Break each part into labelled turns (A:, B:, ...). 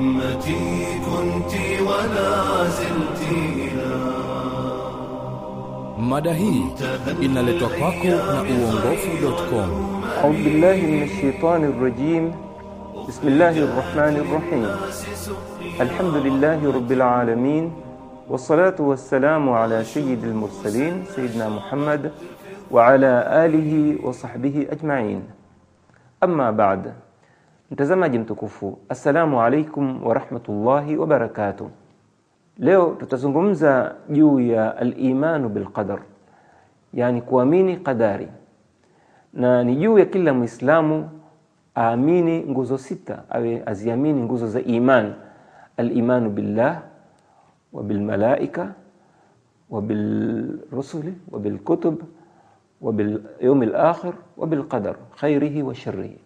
A: أمتي كنت ولا زلت إلى.
B: Mada hii inaletwa kwako na uongofu.com.
C: أعوذ بالله من الشيطان الرجيم. بسم الله الرحمن الرحيم. الحمد لله رب العالمين والصلاة والسلام على سيد المرسلين سيدنا محمد وعلى آله وصحبه أجمعين. أما بعد mtazamaji mtukufu assalamu alaikum warahmatullahi wabarakatuh leo tutazungumza juu ya alimanu bilqadar yani kuamini qadari na ni juu ya kila mwislamu aamini nguzo sita awe aziamini nguzo za iman alimanu billah wabilmalaika wabilrusuli wabilkutub wabilyaumi lakhir wabilqadar khairihi wa sharihi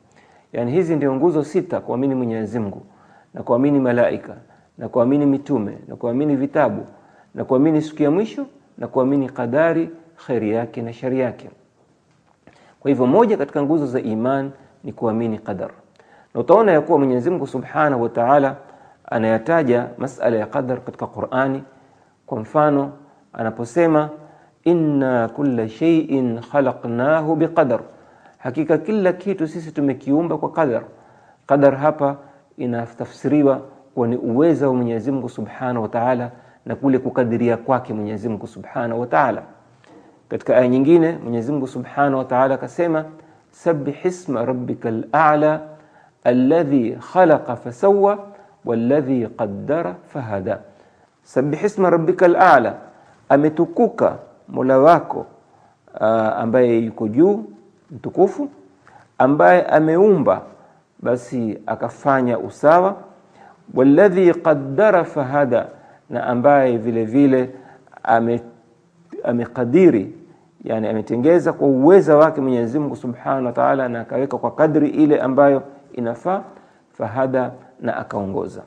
C: yani hizi ndio nguzo sita kuamini mwenyezi mungu na kuamini malaika na kuamini mitume na kuamini vitabu na kuamini siku ya mwisho na kuamini kadari, kheri yake na shari yake. Kwa hivyo moja katika nguzo za iman ni kuamini qadar. Na utaona ya kuwa mwenyezi mungu subhanahu wa taala anayataja masala ya qadar katika qurani. Kwa mfano anaposema inna kulla shay'in khalaqnahu biqadar hakika kila kitu sisi tumekiumba kwa qadar. Qadar hapa inatafsiriwa kuwa ni uweza wa mwenyezi mungu subhanahu wa taala na kule kukadiria kwake mwenyezi mungu subhanahu wa taala. Katika aya nyingine mwenyezi mungu subhanahu wa taala akasema sabbih isma rabbikal lala alladhi khalaqa fasawa walladhi qaddara fahada Sabbih isma rabbikal a'la, ametukuka mola wako uh, ambaye yuko juu mtukufu ambaye ameumba basi akafanya usawa. Walladhi qaddara fahada na ambaye vile vile ame amekadiri yani ametengeza kwa uweza wake Mwenyezi Mungu Subhanahu wa Ta'ala na akaweka kwa kadri ile ambayo inafaa fahada na akaongoza.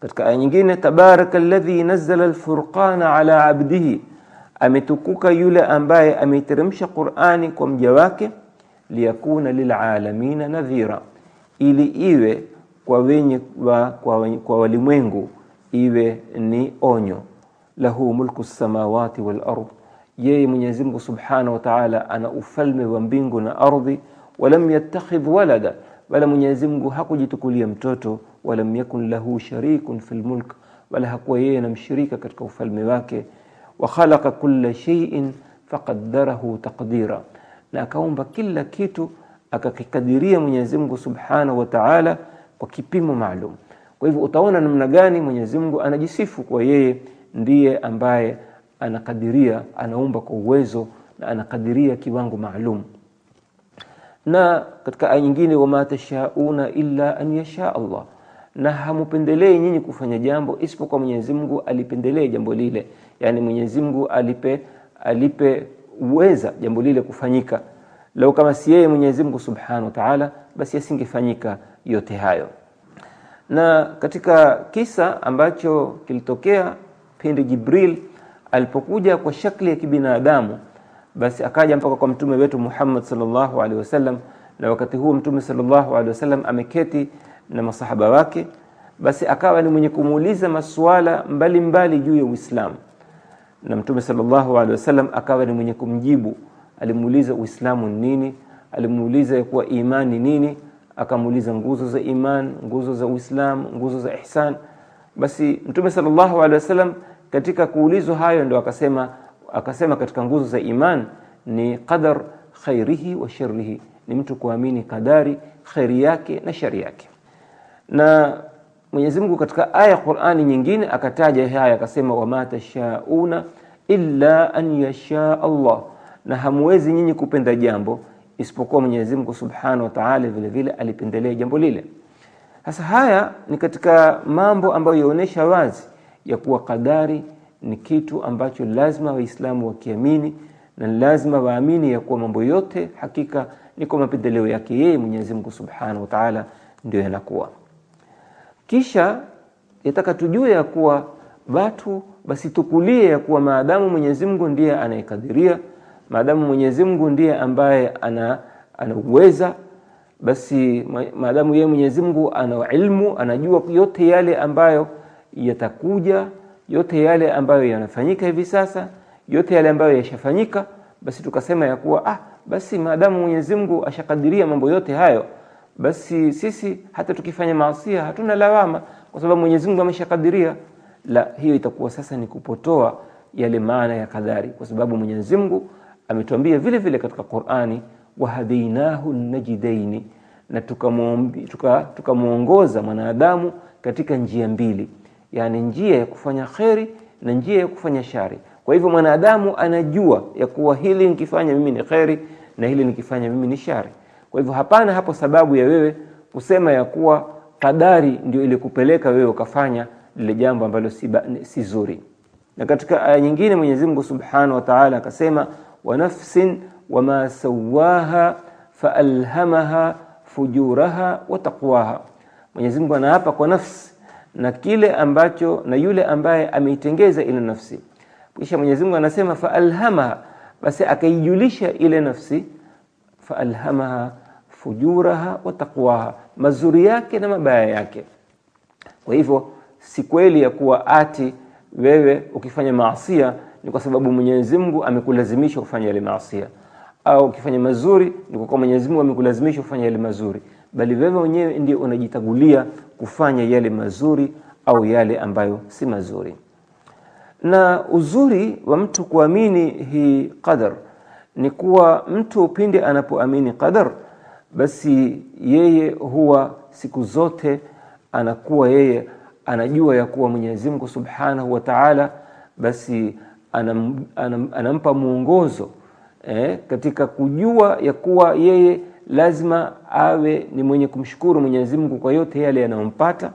C: Katika aya nyingine tabaraka alladhi nazzala alfurqana ala abdihi ametukuka yule ambaye ameiteremsha Qur'ani kwa mja wake liyakuna lilalamina nadhira ili iwe kwa wenye wa, kwa, kwa walimwengu iwe ni onyo. Lahu mulku samawati wal ard. Yeye Mwenyezi Mungu Subhanahu wa Ta'ala ana ufalme wa mbingu na ardhi. Walam yattakhidh walada. Wala Mwenyezi Mungu hakujitukulia mtoto. Walam yakun lahu sharikun fil mulk. Wala hakuwa yeye na mshirika katika ufalme wake. Wa khalaqa kulla shay'in faqaddarahu taqdira na akaumba kila kitu akakikadiria Mwenyezi Mungu Subhanahu wa Ta'ala kwa kipimo maalum. Kwa hivyo utaona namna gani Mwenyezi Mungu anajisifu kwa yeye ndiye ambaye anakadiria anaumba kwa uwezo na anakadiria kiwango maalum. Na katika aya nyingine wama tashauna illa an yasha Allah. Na hamupendelei nyinyi kufanya jambo isipokuwa Mwenyezi Mungu alipendelee jambo lile. Yani Mwenyezi Mungu alipe alipe uweza jambo lile kufanyika. Lau kama si yeye Mwenyezi Mungu Subhanahu wa Ta'ala basi yasingefanyika yote hayo. Na katika kisa ambacho kilitokea pindi Jibril alipokuja kwa shakli ya kibinadamu basi akaja mpaka kwa mtume wetu Muhammad sallallahu alaihi wasallam na wakati huo mtume sallallahu alaihi wasallam ameketi na masahaba wake basi akawa ni mwenye kumuuliza masuala mbalimbali juu ya Uislamu na mtume sallallahu alaihi wasallam akawa ni mwenye kumjibu. Alimuuliza Uislamu ni nini? Alimuuliza kuwa imani nini? Akamuuliza nguzo za iman nguzo za Uislamu nguzo za ihsan. Basi mtume sallallahu alaihi wasallam katika kuulizwa hayo ndo akasema akasema katika nguzo za iman ni qadar khairihi wa sharrihi. Ni mtu kuamini kadari khairi yake na shari yake. Na Mwenyezi Mungu katika aya Qur'ani nyingine akataja haya akasema wama tashauna illa an yasha Allah. Na hamwezi nyinyi kupenda jambo isipokuwa Mwenyezi Mungu Subhanahu wa Ta'ala vile vile alipendelea jambo lile. Sasa haya ni katika mambo ambayo yaonyesha wazi ya kuwa kadari ni kitu ambacho lazima waislamu wakiamini na lazima waamini ya kuwa mambo yote hakika ni kwa mapendeleo yake yeye Mwenyezi Mungu Subhanahu wa Ta'ala ndio yanakuwa kisha yataka tujue ya kuwa watu basi tukulie ya kuwa maadamu Mwenyezi Mungu ndiye anayekadiria maadamu Mwenyezi Mungu ndiye ambaye ana anauweza basi maadamu yeye Mwenyezi Mungu ana ilmu, anajua yote yale ambayo yatakuja, yote yale ambayo yanafanyika hivi sasa, yote yale ambayo yashafanyika, basi tukasema ya kuwa ah, basi maadamu Mwenyezi Mungu ashakadiria mambo yote hayo, basi sisi hata tukifanya maasia hatuna lawama, kwa sababu Mwenyezi Mungu ameshakadiria. La, hiyo itakuwa sasa ni kupotoa yale maana ya kadhari kwa sababu Mwenyezi Mungu ametuambia vile vile katika Qur'ani, wahadainahu najidaini, na tukamwombi- tuka- tukamwongoza mwanadamu katika njia mbili, yani njia ya kufanya kheri na njia ya kufanya shari. Kwa hivyo mwanadamu anajua ya kuwa hili nikifanya mimi ni kheri na hili nikifanya mimi ni shari. Kwa hivyo hapana hapo sababu ya wewe kusema ya kuwa kadari ndio ilikupeleka wewe ukafanya lile jambo ambalo si, si zuri. Na katika aya nyingine Mwenyezi Mungu Subhanahu wa Ta'ala akasema wa nafsin wama sawaha faalhamaha fujuraha wa taqwaha. Mwenyezi Mungu anaapa kwa nafsi na kile ambacho na yule ambaye ameitengeza ile nafsi. Kisha Mwenyezi Mungu anasema faalhamaha, basi akaijulisha ile nafsi faalhamaha fujuraha wa taqwaha, mazuri yake na mabaya yake. Kwa hivyo si kweli ya kuwa ati wewe ukifanya maasia ni kwa sababu Mwenyezi Mungu amekulazimisha kufanya yale maasia, au ukifanya mazuri ni kwa Mwenyezi Mungu amekulazimisha kufanya yale mazuri, bali wewe mwenyewe ndio unajitagulia kufanya yale mazuri au yale ambayo si mazuri. Na uzuri wa mtu kuamini hii qadar ni kuwa mtu pindi anapoamini qadar, basi yeye huwa siku zote anakuwa yeye anajua ya kuwa Mwenyezi Mungu Subhanahu wa Ta'ala basi anam, anam, anampa mwongozo eh, katika kujua ya kuwa yeye lazima awe ni mwenye kumshukuru Mwenyezi Mungu kwa yote yale yanayompata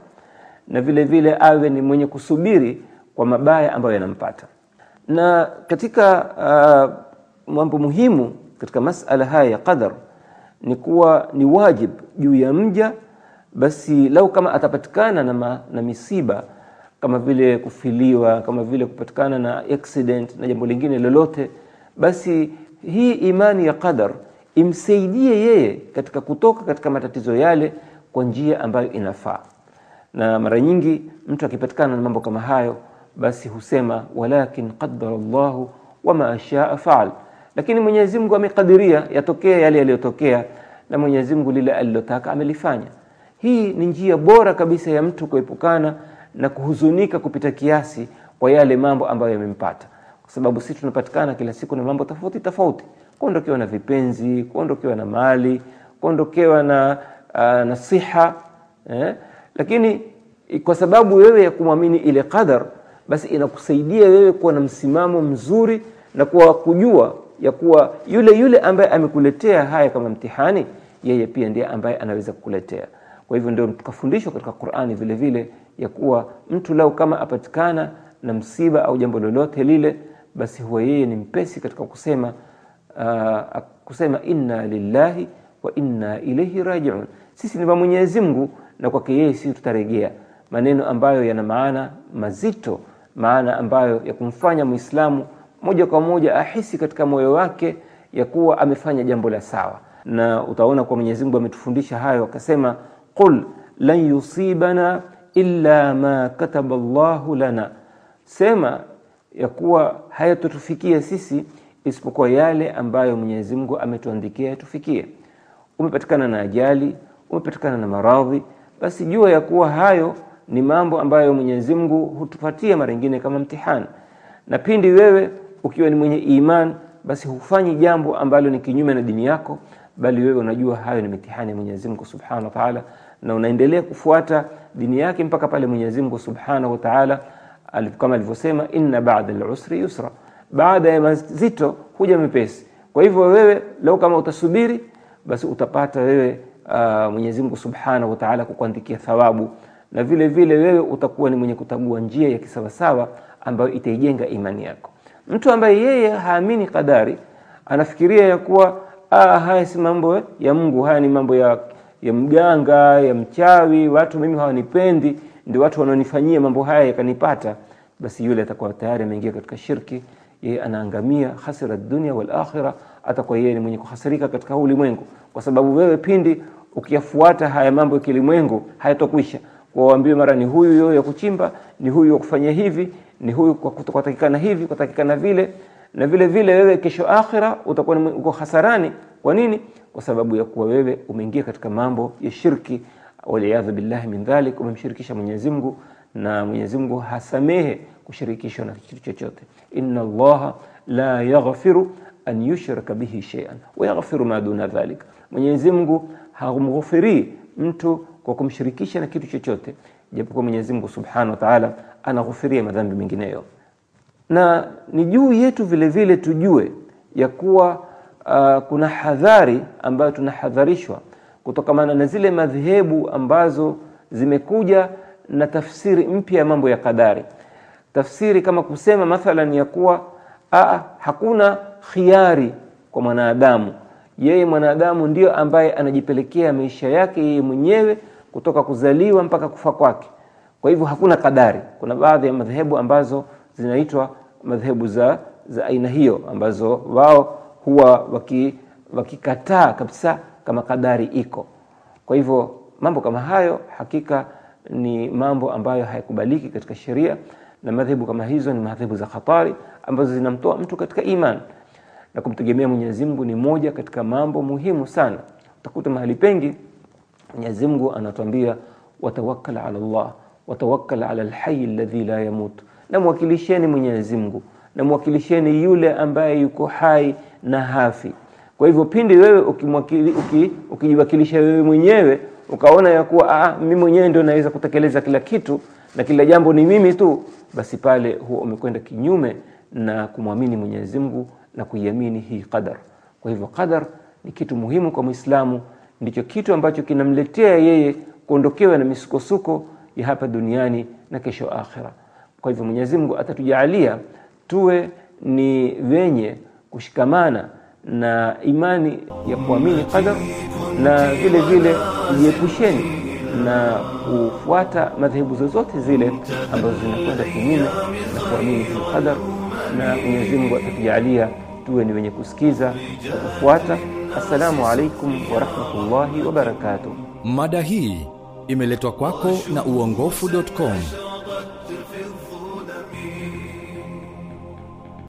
C: na vile vile awe ni mwenye kusubiri kwa mabaya ambayo yanampata. Na katika uh, mambo muhimu katika masala haya ya qadar ni kuwa ni wajib juu ya mja basi lau kama atapatikana na, ma, na misiba kama vile kufiliwa, kama vile kupatikana na accident na jambo lingine lolote, basi hii imani ya qadar imsaidie yeye katika kutoka katika matatizo yale kwa njia ambayo inafaa. Na mara nyingi mtu akipatikana na mambo kama hayo, basi husema walakin qaddara Allahu wama ashaa faal, lakini Mwenyezi Mungu amekadiria yatokea yale yaliyotokea, na Mwenyezi Mungu lile alilotaka amelifanya. Hii ni njia bora kabisa ya mtu kuepukana na kuhuzunika kupita kiasi kwa yale mambo ambayo yamempata, kwa sababu sisi tunapatikana kila siku na mambo tofauti tofauti, kuondokewa na vipenzi, kuondokewa na mali, kuondokewa na, uh, na siha eh? Lakini kwa sababu wewe ya kumwamini ile qadar, basi inakusaidia wewe kuwa na msimamo mzuri na kuwa kujua ya kuwa yule yule ambaye amekuletea haya kama mtihani, yeye pia ndiye ambaye anaweza kukuletea. Kwa hivyo ndio tukafundishwa katika Qur'ani vile vile ya kuwa mtu lau kama apatikana na msiba au jambo lolote lile, basi huwa yeye ni mpesi katika kusema uh, kusema inna lillahi wa inna ilaihi rajiun, sisi ni wa Mwenyezi Mungu na kwake yeye sisi tutarejea, maneno ambayo yana maana mazito, maana ambayo ya kumfanya Muislamu moja kwa moja ahisi katika moyo wake ya kuwa amefanya jambo la sawa, na utaona kwa Mwenyezi Mungu ametufundisha hayo, akasema qul lan yusibana illa ma kataba Allahu lana, sema ya kuwa hayatotufikia sisi isipokuwa yale ambayo Mwenyezi Mungu ametuandikia yatufikie. Umepatikana na ajali, umepatikana na maradhi, basi jua ya kuwa hayo ni mambo ambayo Mwenyezi Mungu hutupatia mara nyingine kama mtihani, na pindi wewe ukiwa ni mwenye iman, basi hufanyi jambo ambalo ni kinyume na dini yako, bali wewe unajua hayo ni mitihani ya Mwenyezi Mungu Subhanahu wa Ta'ala, na unaendelea kufuata dini yake mpaka pale Mwenyezi Mungu Subhanahu wa Ta'ala kama alivyosema, inna ba'da al-usri yusra, baada ya mazito huja mepesi. Kwa hivyo wewe lau kama utasubiri, basi utapata wewe uh, Mwenyezi Mungu Subhanahu wa Ta'ala kukuandikia thawabu, na vile vile wewe utakuwa ni mwenye kutagua njia ya kisawasawa ambayo itaijenga imani yako. Mtu ambaye yeye haamini kadari anafikiria ya kuwa ah, haya si mambo ya Mungu, haya ni mambo ya, ya mganga ya mchawi, watu mimi hawanipendi, ndio watu wanaonifanyia mambo haya yakanipata, basi yule atakuwa tayari ameingia katika shirki, yeye anaangamia, hasira dunia wal akhira, atakuwa yeye ni mwenye kuhasirika katika ulimwengu, kwa sababu wewe pindi ukiyafuata haya mambo ya kilimwengu hayatokwisha. Kwa waambiwe mara ni huyu yo ya kuchimba ni huyu wa kufanya hivi ni huyu kwa kutakikana hivi kwatakikana vile na vile vile wewe kesho akhira utakuwa uko hasarani. Kwa nini? Kwa sababu ya kuwa wewe umeingia katika mambo ya shirki. Waliyadhu billahi min dhalik umemshirikisha Mwenyezi Mungu na Mwenyezi Mungu hasamehe kushirikishwa na kitu chochote. Inna allaha la yaghfiru an yushraka bihi shay'an wa yaghfiru ma duna dhalik. Mwenyezi Mungu hamghufirii mtu kwa kumshirikisha na kitu chochote japokuwa Mwenyezi Mungu Subhanahu wa Ta'ala anaghufiria madhambi mengineyo. Na ni juu yetu vile vile tujue ya kuwa uh, kuna hadhari ambayo tunahadharishwa kutokamana na zile madhehebu ambazo zimekuja na tafsiri mpya ya mambo ya kadari. Tafsiri kama kusema mathalan ya kuwa aa, hakuna khiari kwa mwanadamu. Yeye mwanadamu ndiyo ambaye anajipelekea maisha yake yeye mwenyewe kutoka kuzaliwa mpaka kufa kwake. Kwa hivyo hakuna kadari kuna baadhi ya madhehebu ambazo zinaitwa madhehebu za, za aina hiyo ambazo wao huwa waki- wakikataa kabisa kama kadari iko. Kwa hivyo mambo kama hayo hakika ni mambo ambayo hayakubaliki katika sheria na madhehebu kama hizo ni madhehebu za hatari ambazo zinamtoa mtu katika iman. Na kumtegemea Mwenyezi Mungu ni moja katika mambo muhimu sana. Utakuta mahali pengi Mwenyezi Mungu anatuambia watawakkal ala Allah watawakkal ala alhayy alladhi la yamut. Na mwakilisheni Mwenyezi Mungu na mwakilisheni yule ambaye yuko hai na hafi. Kwa hivyo pindi wewe ukijiwakilisha wewe mwenyewe ukaona ya kuwa ah, mimi mwenyewe ndio naweza kutekeleza kila kitu na kila jambo ni mimi tu basi pale huwa umekwenda kinyume na kumwamini Mwenyezi Mungu na kuiamini hii qadar. Kwa hivyo qadar ni kitu muhimu kwa Muislamu ndicho kitu ambacho kinamletea yeye kuondokewa na misukosuko ya hapa duniani na kesho akhira kwa hivyo Mwenyezi Mungu atatujalia tuwe ni wenye kushikamana na imani ya kuamini qadar na vile vile jiepusheni na kufuata madhehebu zozote zile ambazo zinakwenda kinyume na kuamini hii qadar. Na Mwenyezi Mungu atatujalia tuwe ni wenye kusikiza na kufuata assalamu alaikum warahmatullahi wabarakatuh.
B: Mada hii imeletwa kwako na uongofu.com.